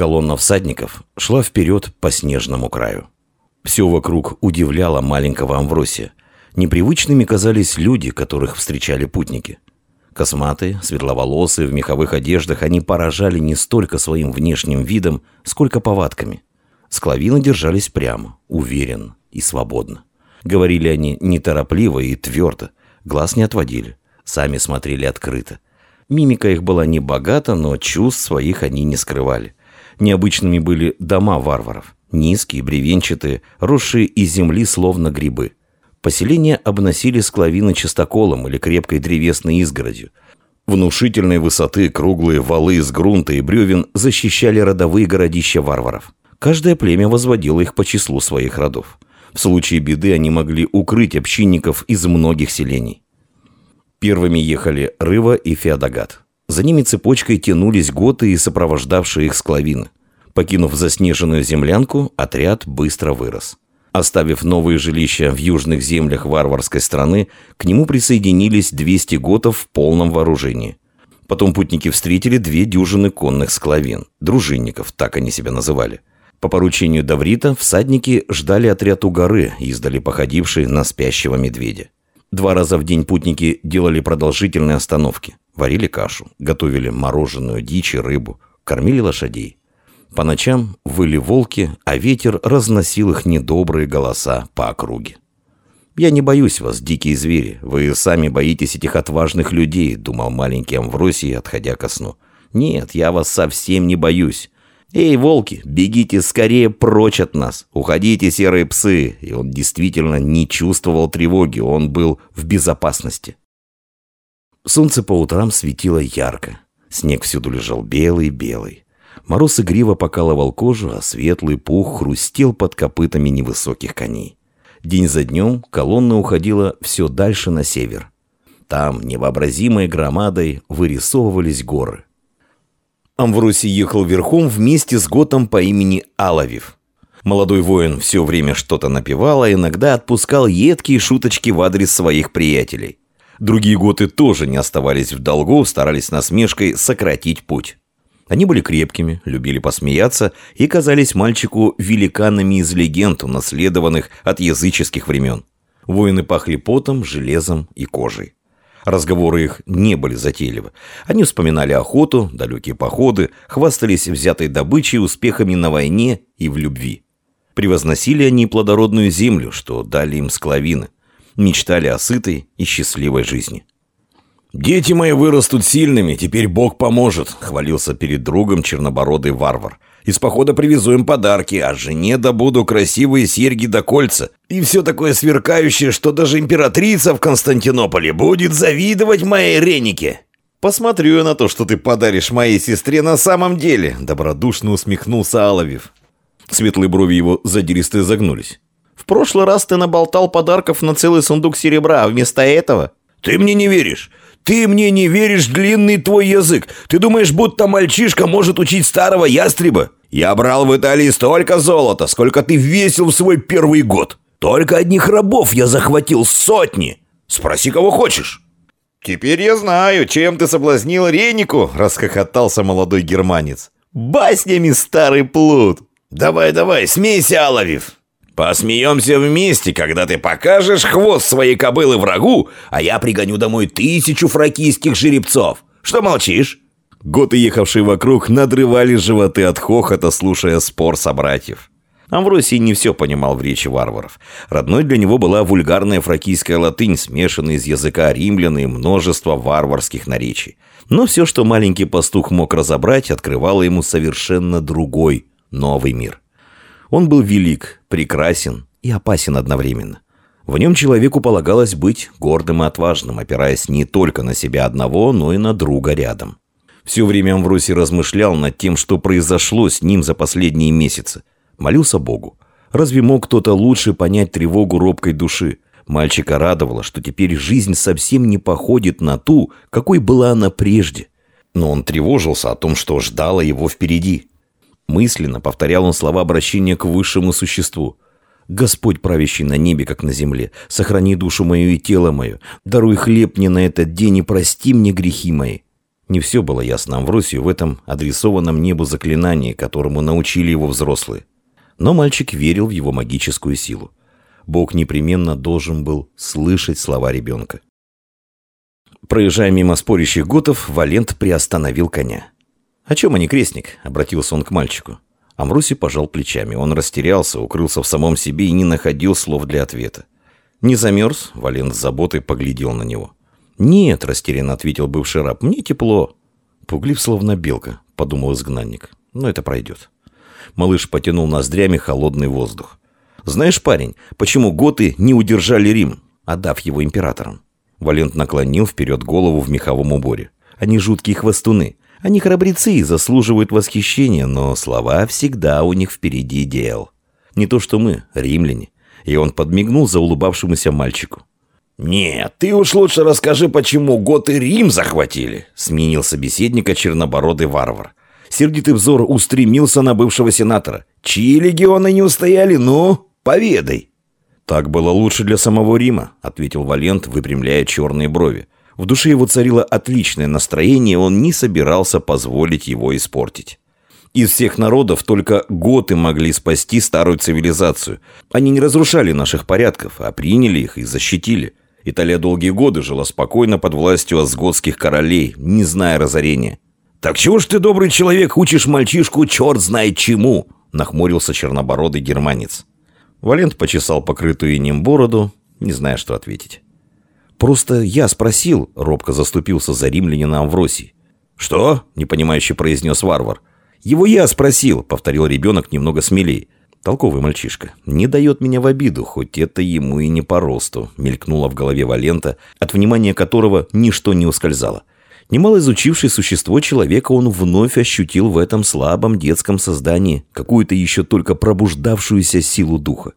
Колонна всадников шла вперед по снежному краю. Все вокруг удивляло маленького Амвросия. Непривычными казались люди, которых встречали путники. Косматые, светловолосые, в меховых одеждах, они поражали не столько своим внешним видом, сколько повадками. Склавины держались прямо, уверенно и свободно. Говорили они неторопливо и твердо, глаз не отводили, сами смотрели открыто. Мимика их была не богата, но чувств своих они не скрывали. Необычными были дома варваров, низкие, бревенчатые, росшие из земли словно грибы. Поселения обносили склавины чистоколом или крепкой древесной изгородью. Внушительной высоты круглые валы из грунта и бревен защищали родовые городища варваров. Каждое племя возводило их по числу своих родов. В случае беды они могли укрыть общинников из многих селений. Первыми ехали Рыва и Феодогат. За ними цепочкой тянулись готы и сопровождавшие их склавины. Покинув заснеженную землянку, отряд быстро вырос. Оставив новые жилища в южных землях варварской страны, к нему присоединились 200 готов в полном вооружении. Потом путники встретили две дюжины конных склавин, дружинников, так они себя называли. По поручению Даврита всадники ждали отряд у горы, издали походивший на спящего медведя. Два раза в день путники делали продолжительные остановки. Варили кашу, готовили мороженую дичь и рыбу, кормили лошадей. По ночам выли волки, а ветер разносил их недобрые голоса по округе. «Я не боюсь вас, дикие звери. Вы сами боитесь этих отважных людей», — думал маленький Амвросий, отходя ко сну. «Нет, я вас совсем не боюсь. Эй, волки, бегите скорее прочь от нас. Уходите, серые псы». И он действительно не чувствовал тревоги, он был в безопасности. Солнце по утрам светило ярко. Снег всюду лежал белый-белый. Мороз игриво покалывал кожу, а светлый пух хрустел под копытами невысоких коней. День за днем колонна уходила все дальше на север. Там невообразимой громадой вырисовывались горы. Амвросий ехал верхом вместе с готом по имени Алавив. Молодой воин все время что-то напевал, а иногда отпускал едкие шуточки в адрес своих приятелей. Другие готы тоже не оставались в долгу, старались насмешкой сократить путь. Они были крепкими, любили посмеяться и казались мальчику великанами из легенд, унаследованных от языческих времен. Воины пахли потом, железом и кожей. Разговоры их не были затейливы. Они вспоминали охоту, далекие походы, хвастались взятой добычей, успехами на войне и в любви. Превозносили они плодородную землю, что дали им склавины. Мечтали о сытой и счастливой жизни. «Дети мои вырастут сильными, теперь Бог поможет», — хвалился перед другом чернобородый варвар. «Из похода привезу им подарки, а жене добуду красивые серьги до да кольца. И все такое сверкающее, что даже императрица в Константинополе будет завидовать моей Ренике». «Посмотрю я на то, что ты подаришь моей сестре на самом деле», — добродушно усмехнулся Аловев. Светлые брови его задиристо загнулись. «В прошлый раз ты наболтал подарков на целый сундук серебра, а вместо этого...» «Ты мне не веришь. Ты мне не веришь, длинный твой язык. Ты думаешь, будто мальчишка может учить старого ястреба? Я брал в Италии столько золота, сколько ты весил в свой первый год. Только одних рабов я захватил сотни. Спроси, кого хочешь». «Теперь я знаю, чем ты соблазнил Ренику», — расхохотался молодой германец. «Баснями, старый плут!» «Давай, давай, смейся, Алавив!» Посмеемся вместе, когда ты покажешь хвост своей кобылы врагу, а я пригоню домой тысячу фракийских жеребцов. Что молчишь?» Готы, ехавшие вокруг, надрывали животы от хохота, слушая спор собратьев. Амвросий не все понимал в речи варваров. Родной для него была вульгарная фракийская латынь, смешанная из языка римлян и множество варварских наречий. Но все, что маленький пастух мог разобрать, открывало ему совершенно другой, новый мир. Он был велик, прекрасен и опасен одновременно. В нем человеку полагалось быть гордым и отважным, опираясь не только на себя одного, но и на друга рядом. Все время Амвросий размышлял над тем, что произошло с ним за последние месяцы. Молился Богу. Разве мог кто-то лучше понять тревогу робкой души? Мальчика радовало, что теперь жизнь совсем не походит на ту, какой была она прежде. Но он тревожился о том, что ждало его впереди. Мысленно повторял он слова обращения к высшему существу. «Господь, правящий на небе, как на земле, сохрани душу мою и тело мое, даруй хлеб мне на этот день и прости мне грехи мои». Не все было ясно Амвросию в этом адресованном небу заклинании, которому научили его взрослые. Но мальчик верил в его магическую силу. Бог непременно должен был слышать слова ребенка. Проезжая мимо спорящих готов, Валент приостановил коня. «О чем они, крестник?» — обратился он к мальчику. Амруси пожал плечами. Он растерялся, укрылся в самом себе и не находил слов для ответа. «Не замерз?» — Валент с заботой поглядел на него. «Нет», — растерянно ответил бывший раб, — «мне тепло». «Пуглив, словно белка», — подумал изгнанник. «Но это пройдет». Малыш потянул ноздрями холодный воздух. «Знаешь, парень, почему готы не удержали Рим, отдав его императорам?» Валент наклонил вперед голову в меховом уборе. «Они жуткие хвостуны. Они храбрецы и заслуживают восхищения, но слова всегда у них впереди дел. Не то что мы, римляне». И он подмигнул за улыбавшемуся мальчику. «Нет, ты уж лучше расскажи, почему готы Рим захватили», — сменил собеседника чернобородый варвар. Сердитый взор устремился на бывшего сенатора. «Чьи легионы не устояли? Ну, поведай!» «Так было лучше для самого Рима», — ответил Валент, выпрямляя черные брови. В душе его царило отличное настроение, он не собирался позволить его испортить. Из всех народов только готы могли спасти старую цивилизацию. Они не разрушали наших порядков, а приняли их и защитили. Италия долгие годы жила спокойно под властью асготских королей, не зная разорения. «Так чего ж ты, добрый человек, учишь мальчишку черт знает чему?» — нахмурился чернобородый германец. Валент почесал покрытую инем бороду, не зная, что ответить. «Просто я спросил», — робко заступился за римлянина Амвросий. «Что?» — непонимающе произнес варвар. «Его я спросил», — повторил ребенок немного смелее. «Толковый мальчишка. Не дает меня в обиду, хоть это ему и не по росту», — мелькнуло в голове Валента, от внимания которого ничто не ускользало. Немало изучивший существо человека, он вновь ощутил в этом слабом детском создании какую-то еще только пробуждавшуюся силу духа.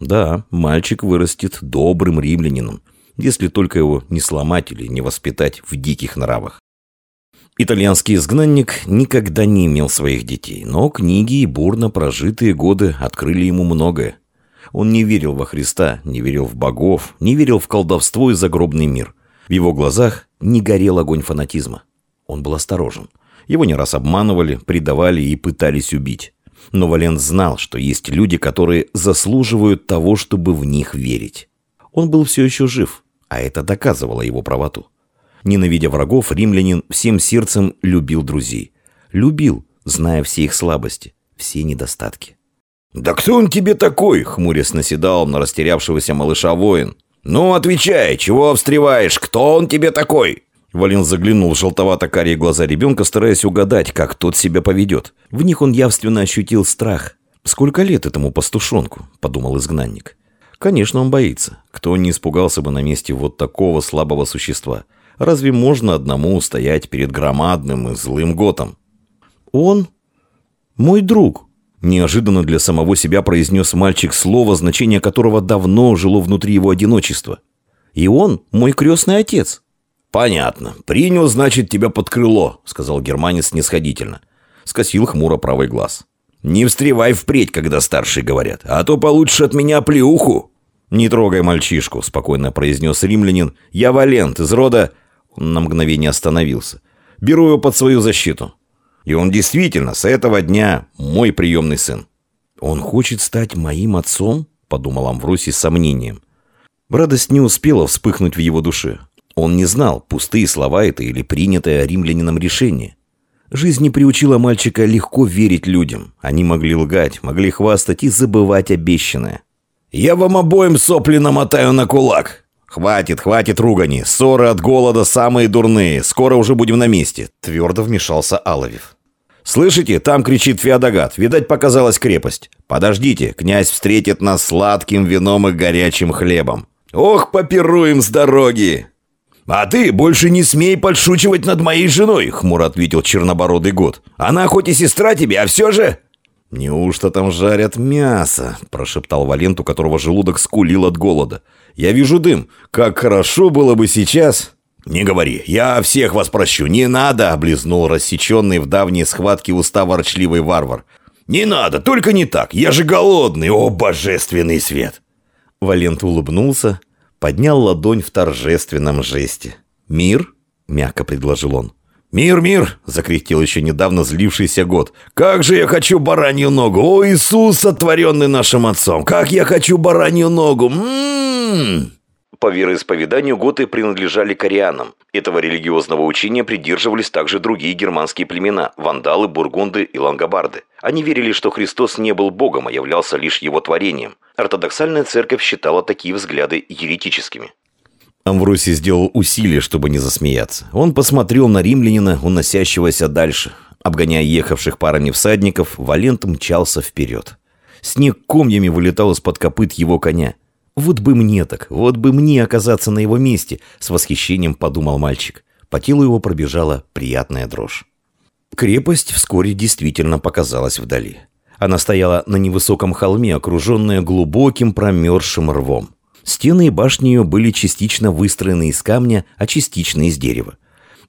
Да, мальчик вырастет добрым римлянином, если только его не сломать или не воспитать в диких нравах. Итальянский изгнанник никогда не имел своих детей, но книги и бурно прожитые годы открыли ему многое. Он не верил во Христа, не верил в богов, не верил в колдовство и загробный мир. В его глазах не горел огонь фанатизма. Он был осторожен. Его не раз обманывали, предавали и пытались убить. Но Валент знал, что есть люди, которые заслуживают того, чтобы в них верить. Он был все еще жив, а это доказывало его правоту. Ненавидя врагов, римлянин всем сердцем любил друзей. Любил, зная все их слабости, все недостатки. «Да кто он тебе такой?» — хмурясь наседал на растерявшегося малыша воин. «Ну, отвечай, чего встреваешь? Кто он тебе такой?» Валин заглянул в желтовато-карие глаза ребенка, стараясь угадать, как тот себя поведет. В них он явственно ощутил страх. «Сколько лет этому пастушонку?» – подумал изгнанник. «Конечно, он боится. Кто не испугался бы на месте вот такого слабого существа? Разве можно одному устоять перед громадным и злым готом?» «Он мой друг», Неожиданно для самого себя произнес мальчик слово, значение которого давно жило внутри его одиночества. «И он мой крестный отец». «Понятно. Принял, значит, тебя под крыло», — сказал германец снисходительно. Скосил хмуро правый глаз. «Не встревай впредь, когда старшие говорят, а то получишь от меня плеуху». «Не трогай мальчишку», — спокойно произнес римлянин. «Я Валент из рода...» Он на мгновение остановился. «Беру его под свою защиту. И он действительно с этого дня мой приемный сын. «Он хочет стать моим отцом?» – подумал Амвросий с сомнением. Радость не успела вспыхнуть в его душе. Он не знал, пустые слова это или принятое римлянином решение. Жизнь не приучила мальчика легко верить людям. Они могли лгать, могли хвастать и забывать обещанное. «Я вам обоим сопли намотаю на кулак!» «Хватит, хватит ругани. Ссоры от голода самые дурные. Скоро уже будем на месте», — твердо вмешался Аловев. «Слышите, там кричит Феодогат. Видать, показалась крепость. Подождите, князь встретит нас сладким вином и горячим хлебом. Ох, попируем с дороги!» «А ты больше не смей подшучивать над моей женой», — хмуро ответил чернобородый год. «Она хоть и сестра тебе, а все же...» «Неужто там жарят мясо?» – прошептал Валент, у которого желудок скулил от голода. «Я вижу дым. Как хорошо было бы сейчас...» «Не говори, я всех вас прощу, не надо!» — облизнул рассеченный в давней схватке уста ворчливый варвар. «Не надо, только не так, я же голодный, о божественный свет!» Валент улыбнулся, поднял ладонь в торжественном жесте. «Мир?» — мягко предложил он. «Мир, мир!» — закряхтел еще недавно злившийся год. «Как же я хочу баранью ногу! О, Иисус, сотворенный нашим отцом! Как я хочу баранью ногу! М-м-м!» По вероисповеданию готы принадлежали корианам. Этого религиозного учения придерживались также другие германские племена – вандалы, бургунды и лангобарды. Они верили, что Христос не был Богом, а являлся лишь его творением. Ортодоксальная церковь считала такие взгляды еретическими. Амвросий сделал усилие, чтобы не засмеяться. Он посмотрел на римлянина, уносящегося дальше. Обгоняя ехавших парами всадников, Валент мчался вперед. Снег комьями вылетал из-под копыт его коня. «Вот бы мне так, вот бы мне оказаться на его месте!» С восхищением подумал мальчик. По телу его пробежала приятная дрожь. Крепость вскоре действительно показалась вдали. Она стояла на невысоком холме, окруженная глубоким промерзшим рвом. Стены и башни ее были частично выстроены из камня, а частично из дерева.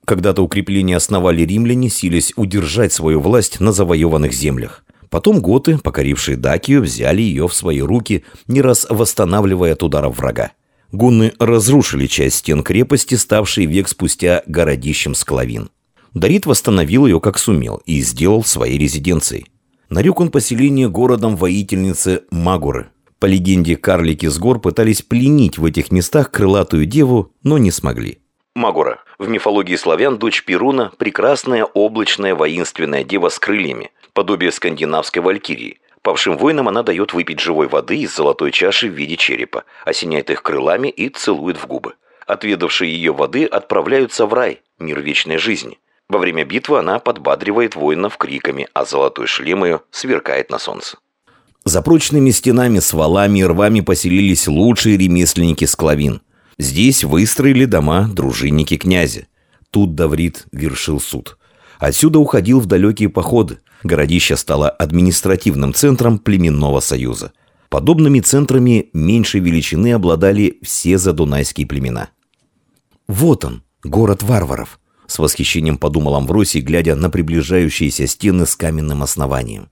Когда-то укрепления основали римляне, силясь удержать свою власть на завоеванных землях. Потом готы, покорившие Дакию, взяли ее в свои руки, не раз восстанавливая от ударов врага. Гунны разрушили часть стен крепости, ставшей век спустя городищем Склавин. Дарит восстановил ее как сумел и сделал своей резиденцией. Нарек он поселение городом воительницы Магуры. По легенде, карлики с гор пытались пленить в этих местах крылатую деву, но не смогли. Магура. В мифологии славян дочь Перуна – прекрасная облачная воинственная дева с крыльями, подобие скандинавской валькирии. Павшим воинам она дает выпить живой воды из золотой чаши в виде черепа, осеняет их крылами и целует в губы. Отведавшие ее воды отправляются в рай, мир вечной жизни. Во время битвы она подбадривает воинов криками, а золотой шлем ее сверкает на солнце. За прочными стенами с валами и рвами поселились лучшие ремесленники Склавин. Здесь выстроили дома дружинники князя. Тут Даврит вершил суд. Отсюда уходил в далекие походы. Городище стало административным центром племенного союза. Подобными центрами меньшей величины обладали все задунайские племена. «Вот он, город варваров», — с восхищением подумал Амвросий, глядя на приближающиеся стены с каменным основанием.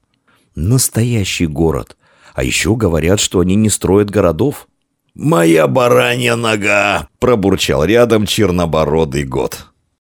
«Настоящий город. А еще говорят, что они не строят городов». «Моя баранья нога!» — пробурчал рядом чернобородый год.